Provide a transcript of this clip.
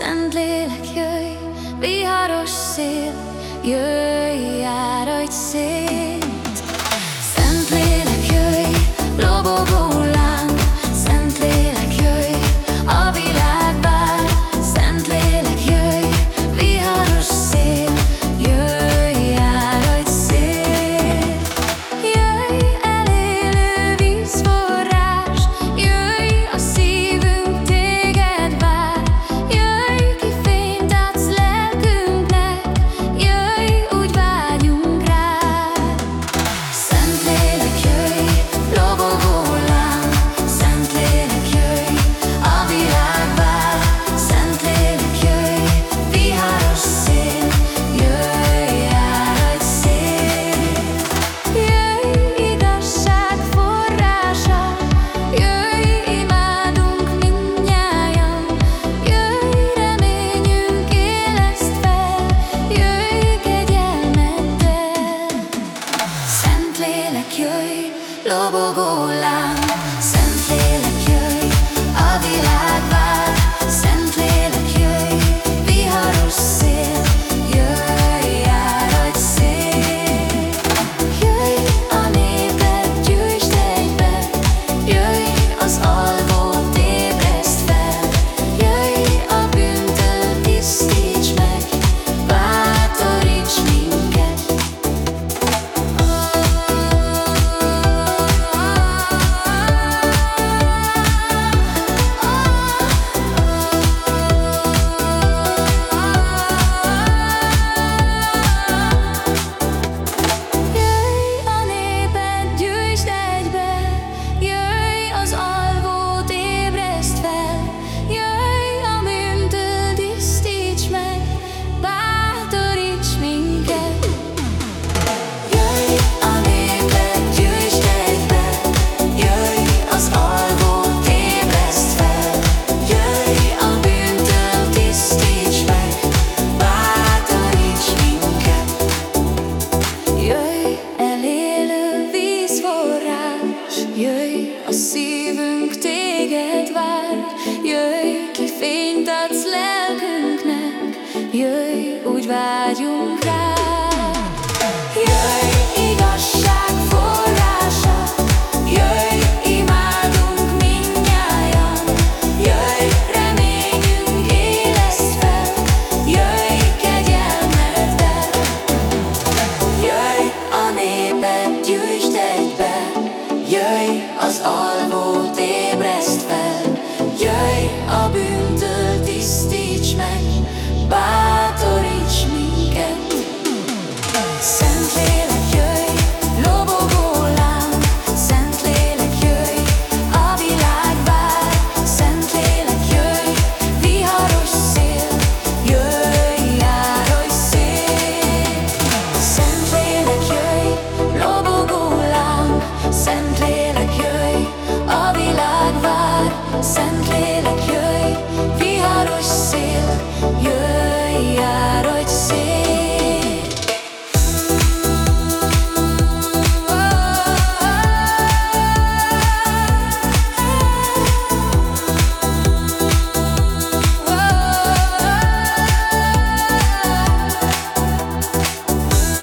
Szent lélek, jöjj, viharos szél, jöjj, járj szél. vágyunk rá. Jöjj igazság forrása Jöjj imádunk mindnyájan. Jöjj reményünk élesz fel Jöjj kegyelmeddel. Jöjj a népet gyűjtsd Jöjj az alá